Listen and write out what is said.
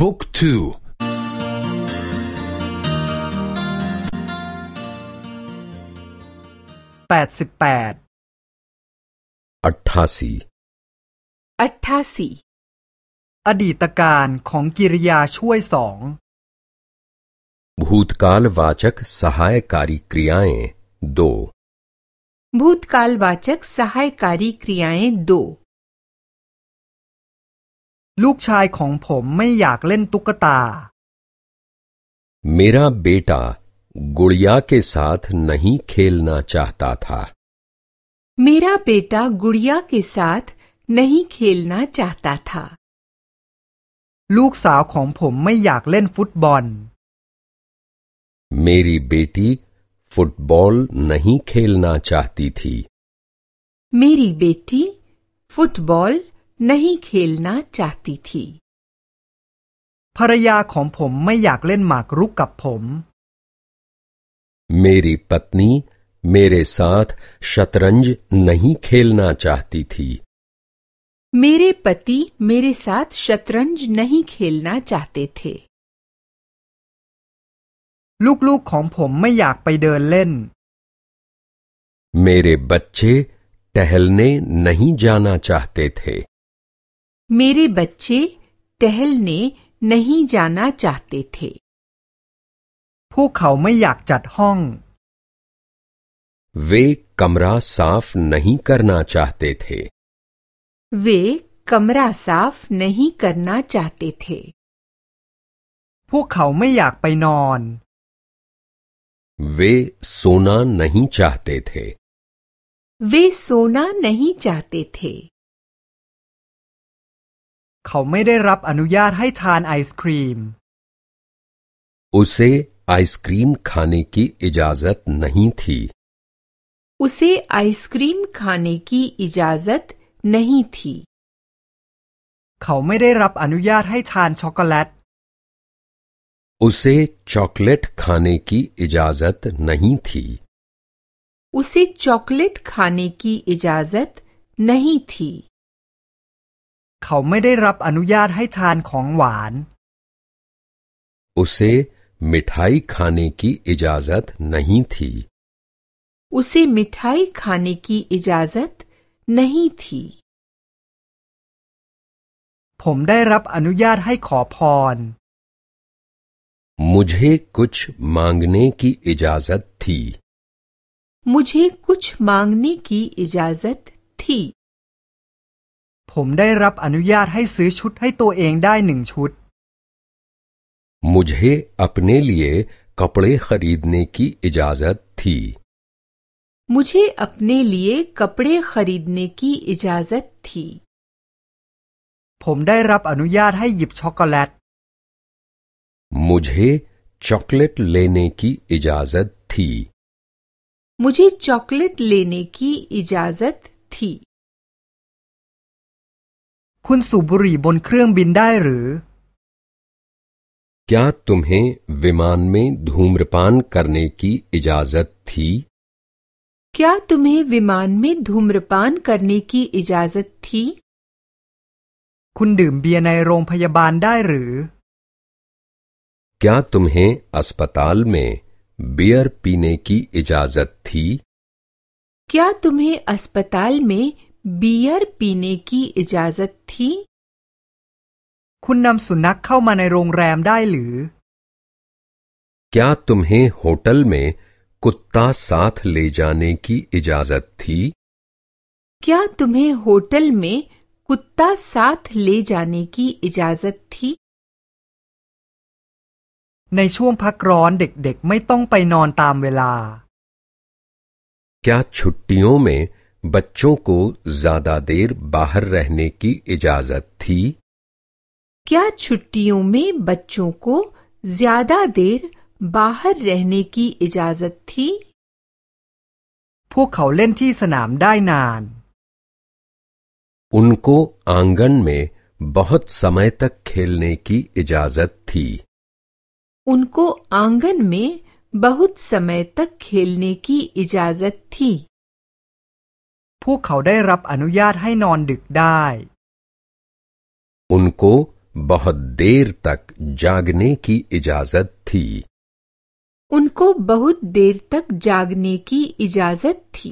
บุ๊กทูแปดสิบแปด अट्ठासी अट्ठासी อดีตการของกิริยาช่วยสอง भूतकालवाचक सहायकारी क्रियाएं दो भूतकालवाचक सहायकारी क्रियाएं दो ลูกชายของผมไม่อยากเล่นตุ๊กตา मेरा बेटा गुड़िया के साथ नहीं खेलना चाहता था मेरा बेटा गुड़िया के साथ नहीं खेलना चाहता था ลูกสาวของผมไม่อยากเล่นฟุตบอล मेरी बेटी फुटबॉल नहीं खेलना चाहती थी मेरी बेटी फुटबॉल नहीं खेलना चाहती थी ภรรยาของผมไม่อยากเล่นหมากรุกกับผม मेरी पत्नी मेरे साथ शतरंज नहीं खेलना चाहती थी मेरे पति मेरे साथ शतरंज नहीं खेलना चाहते थे ลูกๆของผมไม่อยากไปเดินเล่น मेरे बच्चे टहलने नहीं जाना चाहते थे मेरे बच्चे टहलने नहीं जाना चाहते थे พวกเขาไม่อยากจัดห้อง वे कमरा साफ नहीं करना चाहते थे वे कमरा साफ नहीं करना चाहते थे พวกเขาไม่อยากไปนอน वे सोना नहीं चाहते थे वे सोना नहीं चाहते थे เขาไม่ได้รับอนุญาตให้ทานไอศครีม उसे आइसक्रीम खाने की इजाजत नहीं थी उसे आइसक्रीम खाने की इजाजत नहीं थी เขาไม่ได้รับอนุญาตให้ทานช็อกโกแลต उसे चॉकलेट खाने की इजाजत नहीं थी उसे चॉकलेट खाने की इजाजत नहीं थी เขาไม่ได้รับอนุญาตให้ทานของหวาน उसे मिठाई खाने की इजाजत नहीं थी उसे मिठाई खाने की इजाजत नहीं थी ผมได้รับอนุญาตให้ขอพร मुझे कुछ मांगने की इजाजत थी मुझे कुछ मांगने की इजाजत थी ผมได้รับอนุญาตให้ซื้อชุดให้ตัวเองได้หนึ่งชุด मुझे अपने लिए कपड़े खरीदने की इजाजत थी मुझे अपने लिए कपड़े खरीदने की इजाजत थी ผมได้รับอนุญาตให้หยิบช็อกโกแลต मुझे चॉकलेट लेने की इजाजत थी मुझे चॉकलेट लेने की इजाजत थी คุณสูบบุหรี่บนเครื่องบินได้หรือ क्या तुम्हें विमान में धूम्रपान करने की इजाजत थी क्या तुम्हें विमान में धूम्रपान करने की इजाजत थी คุณดื่มเบียร์ในโรงพยาบาลได้หรือ क्या तुम्हें अस्पताल में बियर पीने की इजाजत थी क्या तुम्हें अस्पताल में बियर पीने की इजाजत थी คุณนำสุนัขเข้ามาในโรงแรมได้หรือ क्या तुम्हें होटल में कुत्ता साथ ले जाने की इजाजत थी क्या तुम्हें होटल में कुत्ता साथ ले जाने की इजाजत थी ในช่วงพักร้อนเด็กๆ ไม่ต้องไปนอนตามเวลา क्या छुट्टियों में बच्चों को ज्यादा देर बाहर रहने की इजाजत थी क्या छुट्टियों में बच्चों को ज्यादा देर बाहर रहने की इजाजत थी พวกเขาเล่นที่สนามได้นาน उनको आंगन में बहुत समय तक खेलने की इजाजत थी उनको आंगन में बहुत समय तक खेलने की इजाजत थी พวกเขาได้รับอนุญาตให้นอนดึกได้ उनको बहुत देर तक जागने की इजाज़त थी। उनको बहुत देर तक जागने की इजाज़त थी।